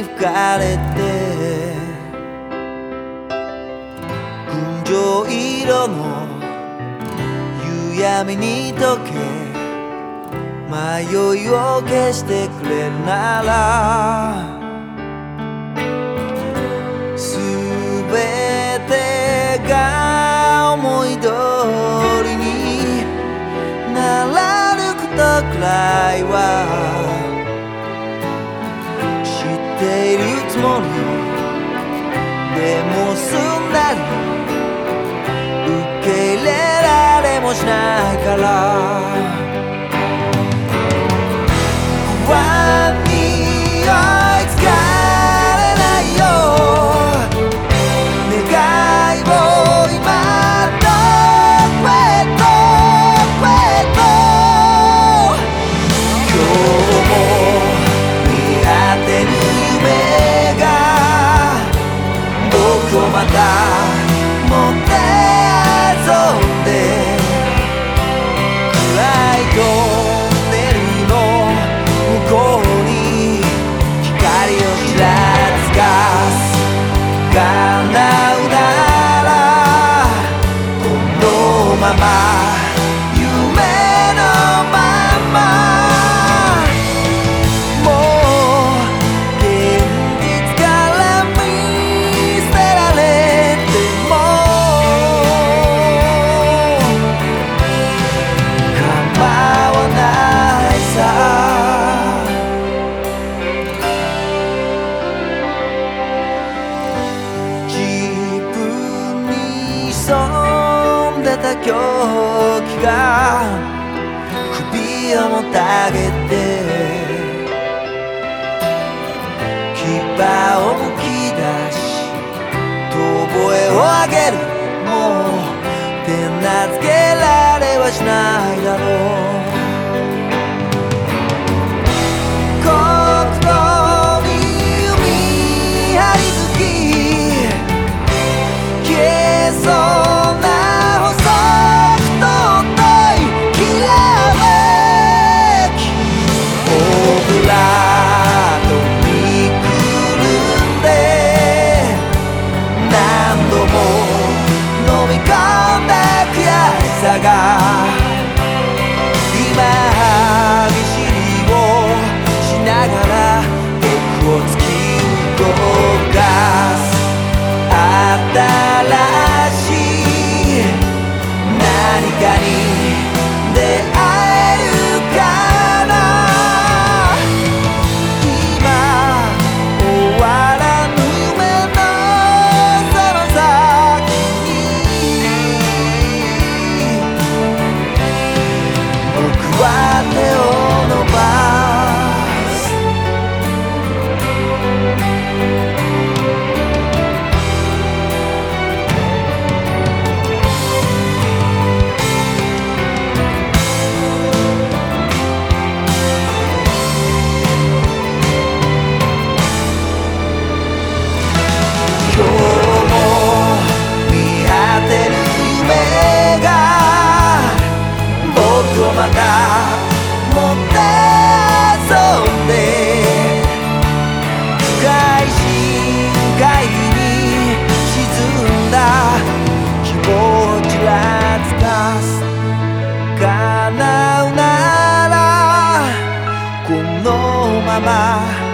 に吹かれて群青色の夕闇に溶け迷いを消してくれるならすべてが思い通りにならぬことくらいはもでも済んだり受け入れられもしないから。が首をもたげて牙をむき出し遠吠えを上げる。吧。